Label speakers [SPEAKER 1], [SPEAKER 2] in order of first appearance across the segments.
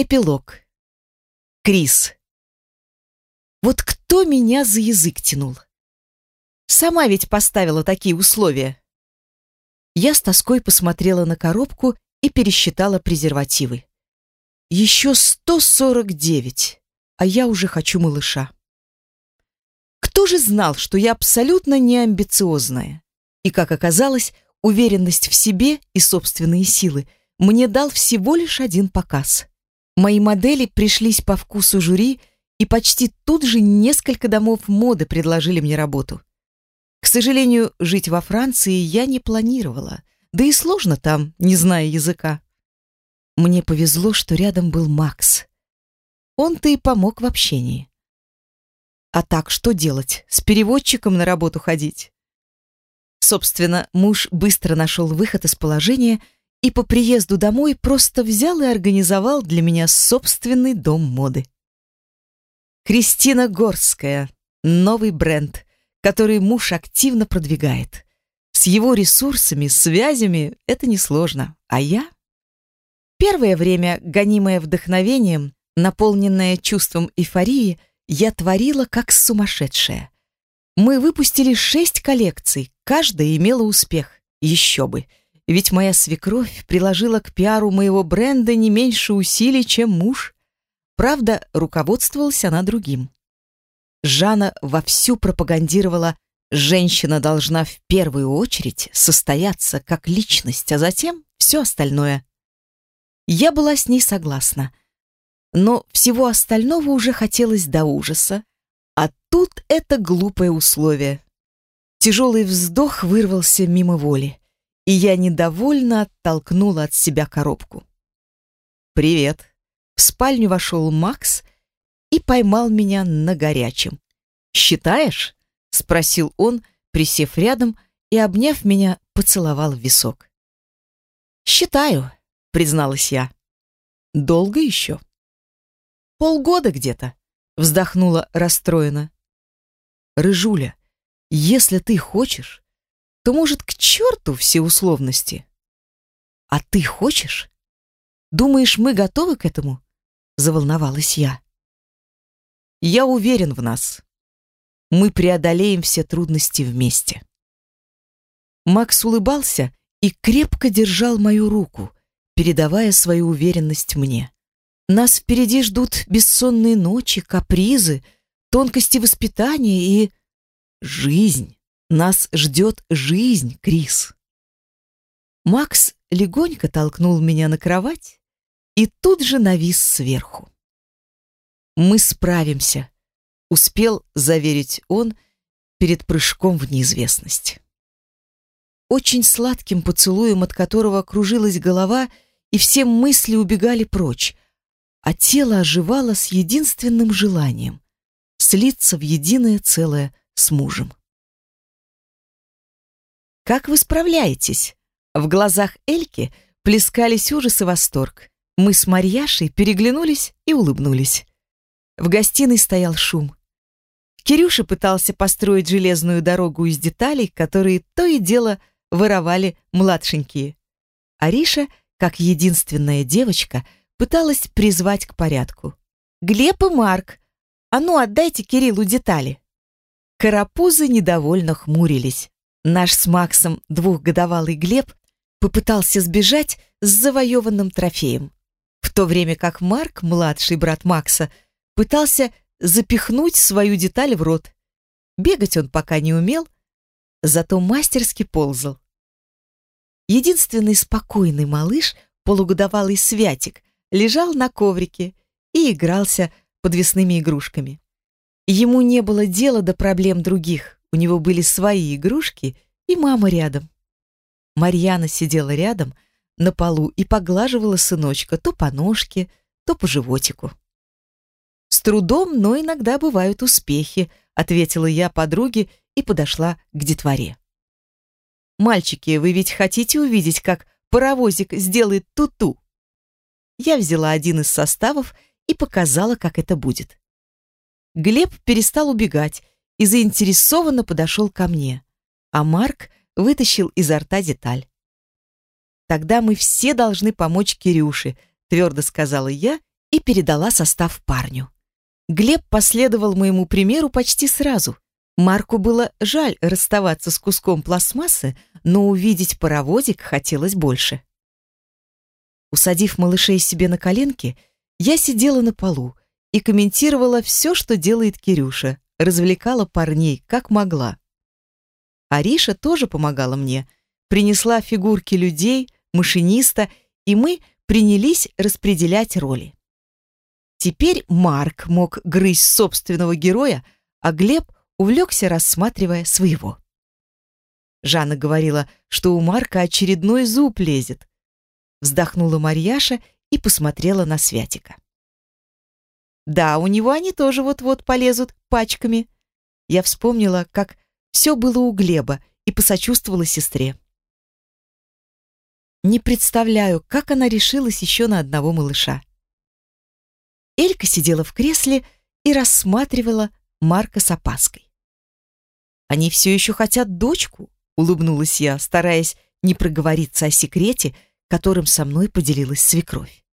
[SPEAKER 1] Эпилог. Крис. Вот кто меня за язык тянул? Сама ведь поставила такие условия. Я с тоской посмотрела на коробку и пересчитала презервативы. Еще 149, а я уже хочу малыша. Кто же знал, что я абсолютно не амбициозная? И, как оказалось, уверенность в себе и собственные силы мне дал всего лишь один показ. Мои модели пришлись по вкусу жюри, и почти тут же несколько домов моды предложили мне работу. К сожалению, жить во Франции я не планировала, да и сложно там, не зная языка. Мне повезло, что рядом был Макс. Он-то и помог в общении. А так что делать? С переводчиком на работу ходить? Собственно, муж быстро нашел выход из положения и по приезду домой просто взял и организовал для меня собственный дом моды. Кристина Горская. Новый бренд, который муж активно продвигает. С его ресурсами, связями это несложно. А я? Первое время, гонимая вдохновением, наполненная чувством эйфории, я творила как сумасшедшая. Мы выпустили шесть коллекций, каждая имела успех. Еще бы. Ведь моя свекровь приложила к пиару моего бренда не меньше усилий, чем муж. Правда, руководствовалась она другим. Жанна вовсю пропагандировала «женщина должна в первую очередь состояться как личность, а затем все остальное». Я была с ней согласна. Но всего остального уже хотелось до ужаса. А тут это глупое условие. Тяжелый вздох вырвался мимо воли, и я недовольно оттолкнула от себя коробку. «Привет!» В спальню вошел Макс и поймал меня на горячем. «Считаешь?» — спросил он, присев рядом и, обняв меня, поцеловал в висок. «Считаю», призналась я. Долго еще? Полгода где-то, вздохнула расстроена. Рыжуля, если ты хочешь, то, может, к черту все условности. А ты хочешь? Думаешь, мы готовы к этому? Заволновалась я. Я уверен в нас. Мы преодолеем все трудности вместе. Макс улыбался и крепко держал мою руку, передавая свою уверенность мне. Нас впереди ждут бессонные ночи, капризы, тонкости воспитания и... Жизнь. Нас ждет жизнь, Крис. Макс легонько толкнул меня на кровать и тут же навис сверху. «Мы справимся», — успел заверить он перед прыжком в неизвестность. Очень сладким поцелуем, от которого кружилась голова, — и все мысли убегали прочь, а тело оживало с единственным желанием — слиться в единое целое с мужем. «Как вы справляетесь?» В глазах Эльки плескались ужас и восторг. Мы с Марьяшей переглянулись и улыбнулись. В гостиной стоял шум. Кирюша пытался построить железную дорогу из деталей, которые то и дело воровали младшенькие. Ариша как единственная девочка, пыталась призвать к порядку. «Глеб и Марк, а ну отдайте Кириллу детали!» Карапузы недовольно хмурились. Наш с Максом двухгодовалый Глеб попытался сбежать с завоеванным трофеем, в то время как Марк, младший брат Макса, пытался запихнуть свою деталь в рот. Бегать он пока не умел, зато мастерски ползал. Единственный спокойный малыш, полугодовалый Святик, лежал на коврике и игрался подвесными игрушками. Ему не было дела до проблем других, у него были свои игрушки и мама рядом. Марьяна сидела рядом на полу и поглаживала сыночка то по ножке, то по животику. «С трудом, но иногда бывают успехи», — ответила я подруге и подошла к детворе. «Мальчики, вы ведь хотите увидеть, как паровозик сделает ту-ту?» Я взяла один из составов и показала, как это будет. Глеб перестал убегать и заинтересованно подошел ко мне, а Марк вытащил изо рта деталь. «Тогда мы все должны помочь Кирюше», твердо сказала я и передала состав парню. Глеб последовал моему примеру почти сразу. Марку было жаль расставаться с куском пластмассы, но увидеть паровозик хотелось больше. Усадив малышей себе на коленки, я сидела на полу и комментировала все, что делает Кирюша, развлекала парней, как могла. Ариша тоже помогала мне, принесла фигурки людей, машиниста, и мы принялись распределять роли. Теперь Марк мог грызть собственного героя, а Глеб увлекся, рассматривая своего. Жанна говорила, что у Марка очередной зуб лезет. Вздохнула Марьяша и посмотрела на Святика. Да, у него они тоже вот-вот полезут пачками. Я вспомнила, как все было у Глеба и посочувствовала сестре. Не представляю, как она решилась еще на одного малыша. Элька сидела в кресле и рассматривала Марка с опаской. «Они все еще хотят дочку?» — улыбнулась я, стараясь не проговориться о секрете, которым со мной поделилась свекровь.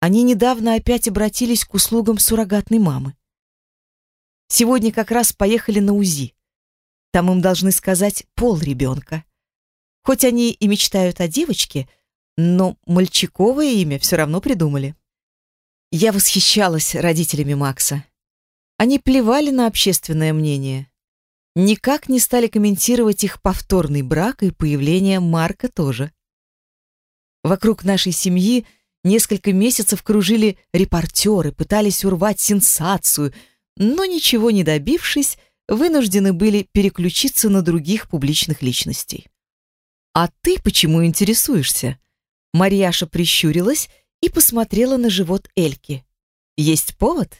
[SPEAKER 1] Они недавно опять обратились к услугам суррогатной мамы. Сегодня как раз поехали на УЗИ. Там им должны сказать пол ребенка. Хоть они и мечтают о девочке, но мальчиковое имя все равно придумали. Я восхищалась родителями Макса. Они плевали на общественное мнение. Никак не стали комментировать их повторный брак и появление Марка тоже. Вокруг нашей семьи несколько месяцев кружили репортеры, пытались урвать сенсацию, но ничего не добившись, вынуждены были переключиться на других публичных личностей. «А ты почему интересуешься?» Марьяша прищурилась и посмотрела на живот Эльки. «Есть повод?»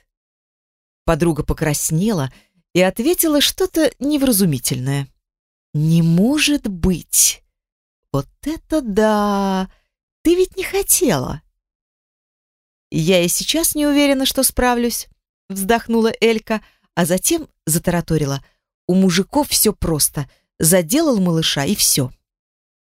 [SPEAKER 1] Подруга покраснела и ответила что-то невразумительное. «Не может быть! Вот это да! Ты ведь не хотела!» «Я и сейчас не уверена, что справлюсь», — вздохнула Элька, а затем затараторила. «У мужиков все просто. Заделал малыша, и все».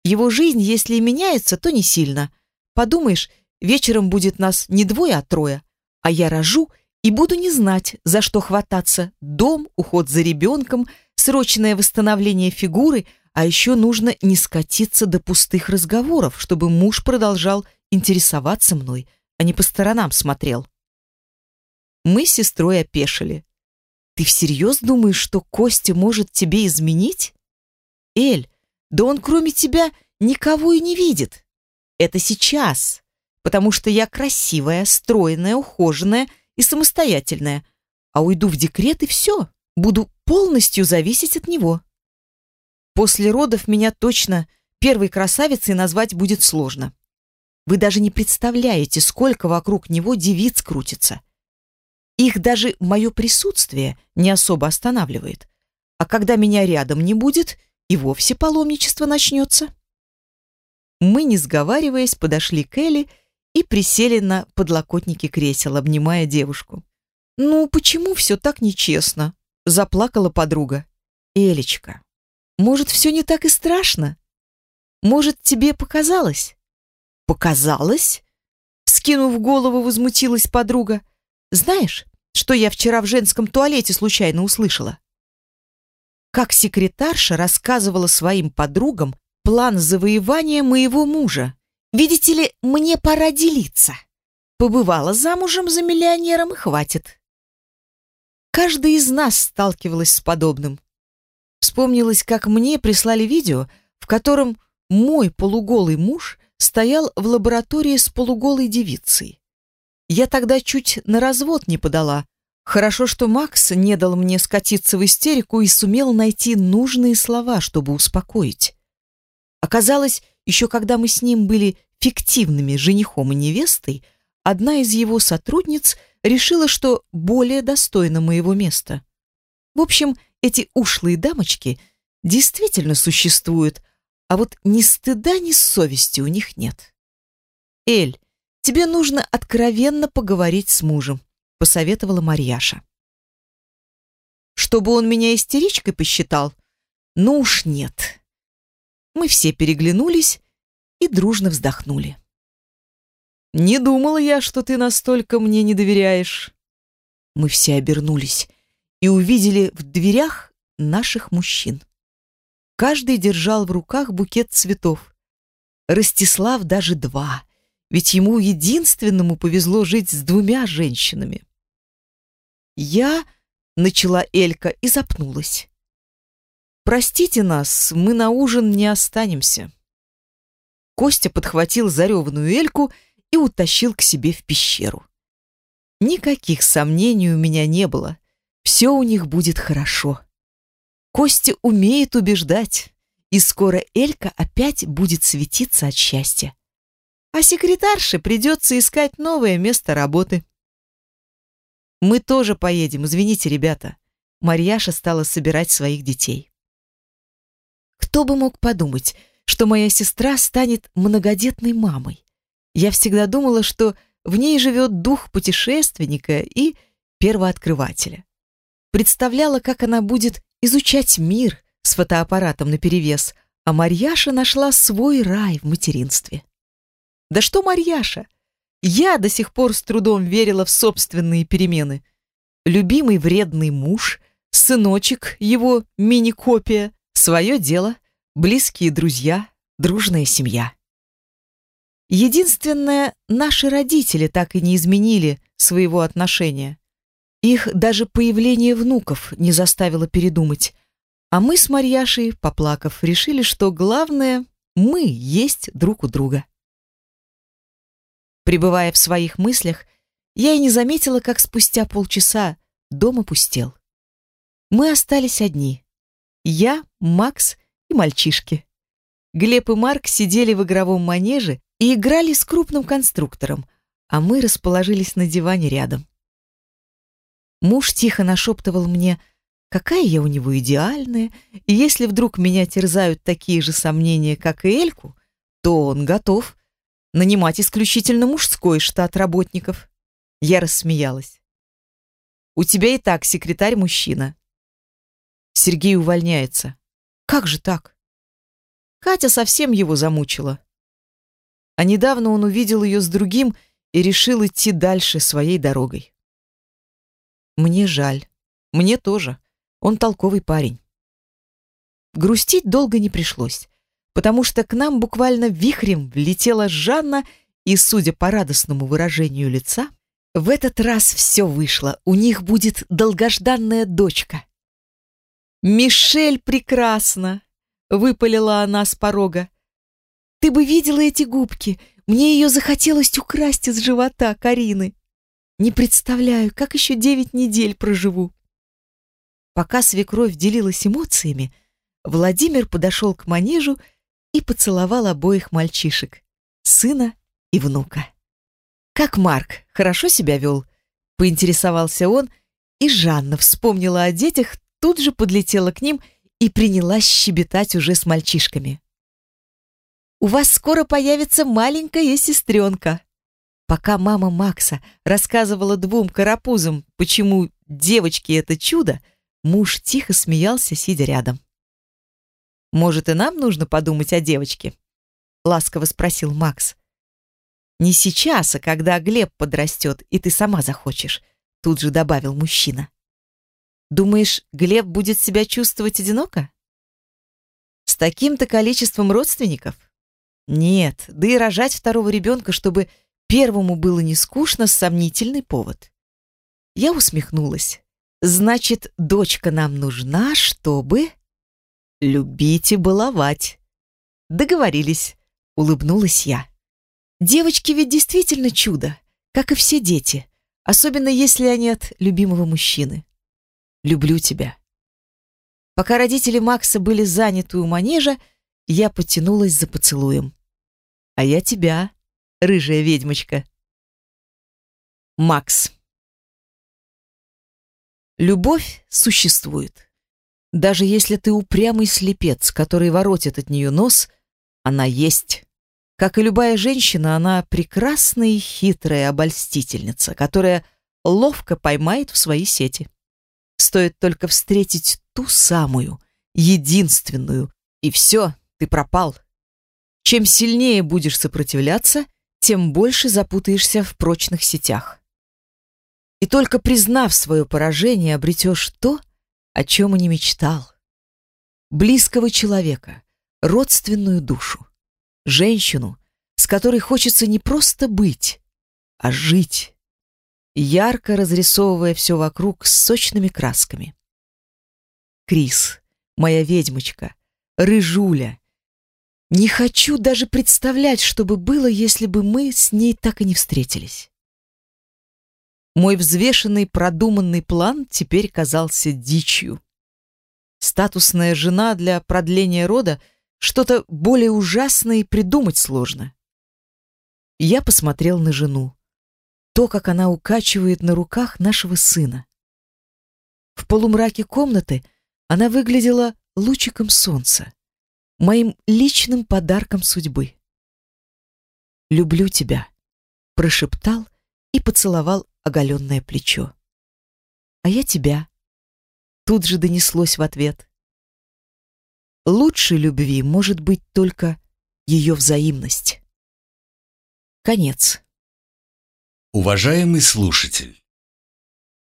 [SPEAKER 1] Его жизнь, если и меняется, то не сильно. Подумаешь, вечером будет нас не двое, а трое. А я рожу и буду не знать, за что хвататься. Дом, уход за ребенком, срочное восстановление фигуры, а еще нужно не скатиться до пустых разговоров, чтобы муж продолжал интересоваться мной, а не по сторонам смотрел. Мы с сестрой опешили. «Ты всерьез думаешь, что Костя может тебе изменить?» «Эль, да он кроме тебя никого и не видит. Это сейчас, потому что я красивая, стройная, ухоженная и самостоятельная. А уйду в декрет и все, буду полностью зависеть от него. После родов меня точно первой красавицей назвать будет сложно. Вы даже не представляете, сколько вокруг него девиц крутится. Их даже мое присутствие не особо останавливает. А когда меня рядом не будет, и вовсе паломничество начнется. Мы, не сговариваясь, подошли к Элли и присели на подлокотники кресел, обнимая девушку. «Ну, почему все так нечестно?» — заплакала подруга. «Элечка, может, все не так и страшно? Может, тебе показалось?» «Показалось?» — скинув голову, возмутилась подруга. «Знаешь, что я вчера в женском туалете случайно услышала?» как секретарша рассказывала своим подругам план завоевания моего мужа. Видите ли, мне пора делиться. Побывала замужем за миллионером хватит. Каждая из нас сталкивалась с подобным. Вспомнилось, как мне прислали видео, в котором мой полуголый муж стоял в лаборатории с полуголой девицей. Я тогда чуть на развод не подала, Хорошо, что Макс не дал мне скатиться в истерику и сумел найти нужные слова, чтобы успокоить. Оказалось, еще когда мы с ним были фиктивными женихом и невестой, одна из его сотрудниц решила, что более достойна моего места. В общем, эти ушлые дамочки действительно существуют, а вот ни стыда, ни совести у них нет. Эль, тебе нужно откровенно поговорить с мужем посоветовала Марьяша. Чтобы он меня истеричкой посчитал? Ну уж нет. Мы все переглянулись и дружно вздохнули. Не думала я, что ты настолько мне не доверяешь. Мы все обернулись и увидели в дверях наших мужчин. Каждый держал в руках букет цветов. Ростислав даже два, ведь ему единственному повезло жить с двумя женщинами. Я начала Элька и запнулась. Простите нас, мы на ужин не останемся. Костя подхватил зареванную Эльку и утащил к себе в пещеру. Никаких сомнений у меня не было. Все у них будет хорошо. Костя умеет убеждать, и скоро Элька опять будет светиться от счастья. А секретарше придется искать новое место работы. Мы тоже поедем, извините, ребята. Марьяша стала собирать своих детей. Кто бы мог подумать, что моя сестра станет многодетной мамой? Я всегда думала, что в ней живет дух путешественника и первооткрывателя. Представляла, как она будет изучать мир с фотоаппаратом наперевес, а Марьяша нашла свой рай в материнстве. Да что Марьяша? Я до сих пор с трудом верила в собственные перемены. Любимый вредный муж, сыночек, его мини-копия, свое дело, близкие друзья, дружная семья. Единственное, наши родители так и не изменили своего отношения. Их даже появление внуков не заставило передумать. А мы с Марьяшей, поплакав, решили, что главное — мы есть друг у друга. Пребывая в своих мыслях, я и не заметила, как спустя полчаса дом опустел. Мы остались одни. Я, Макс и мальчишки. Глеб и Марк сидели в игровом манеже и играли с крупным конструктором, а мы расположились на диване рядом. Муж тихо нашептывал мне, какая я у него идеальная, и если вдруг меня терзают такие же сомнения, как и Эльку, то он готов нанимать исключительно мужской штат работников. Я рассмеялась. У тебя и так секретарь мужчина. Сергей увольняется. Как же так? Катя совсем его замучила. А недавно он увидел ее с другим и решил идти дальше своей дорогой. Мне жаль. Мне тоже. Он толковый парень. Грустить долго не пришлось потому что к нам буквально вихрем влетела Жанна, и, судя по радостному выражению лица, в этот раз все вышло. У них будет долгожданная дочка. «Мишель прекрасна!» — выпалила она с порога. «Ты бы видела эти губки! Мне ее захотелось украсть из живота Карины. Не представляю, как еще девять недель проживу». Пока свекровь делилась эмоциями, Владимир подошел к манежу и поцеловал обоих мальчишек, сына и внука. «Как Марк, хорошо себя вел?» — поинтересовался он, и Жанна вспомнила о детях, тут же подлетела к ним и принялась щебетать уже с мальчишками. «У вас скоро появится маленькая сестренка». Пока мама Макса рассказывала двум карапузам, почему девочки — это чудо, муж тихо смеялся, сидя рядом. Может, и нам нужно подумать о девочке?» — ласково спросил Макс. «Не сейчас, а когда Глеб подрастет, и ты сама захочешь», — тут же добавил мужчина. «Думаешь, Глеб будет себя чувствовать одиноко?» «С таким-то количеством родственников?» «Нет, да и рожать второго ребенка, чтобы первому было не скучно, сомнительный повод». Я усмехнулась. «Значит, дочка нам нужна, чтобы...» любить и баловать. Договорились, улыбнулась я. Девочки ведь действительно чудо, как и все дети, особенно если они от любимого мужчины. Люблю тебя. Пока родители Макса были заняты у манежа, я потянулась за поцелуем. А я тебя, рыжая ведьмочка. Макс. Любовь существует. Даже если ты упрямый слепец, который воротит от нее нос, она есть. Как и любая женщина, она прекрасная и хитрая обольстительница, которая ловко поймает в свои сети. Стоит только встретить ту самую, единственную, и все, ты пропал. Чем сильнее будешь сопротивляться, тем больше запутаешься в прочных сетях. И только признав свое поражение, обретешь то, о чем и не мечтал. Близкого человека, родственную душу, женщину, с которой хочется не просто быть, а жить, ярко разрисовывая все вокруг сочными красками. Крис, моя ведьмочка, рыжуля. Не хочу даже представлять, что бы было, если бы мы с ней так и не встретились. Мой взвешенный, продуманный план теперь казался дичью. Статусная жена для продления рода — что-то более ужасное и придумать сложно. Я посмотрел на жену. То, как она укачивает на руках нашего сына. В полумраке комнаты она выглядела лучиком солнца, моим личным подарком судьбы. «Люблю тебя», — прошептал и поцеловал оголенное плечо. «А я тебя», — тут же донеслось в ответ. Лучшей любви может быть только ее взаимность. Конец.
[SPEAKER 2] Уважаемый слушатель,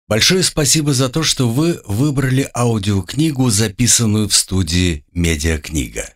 [SPEAKER 2] большое спасибо за то, что вы выбрали аудиокнигу, записанную в студии «Медиакнига».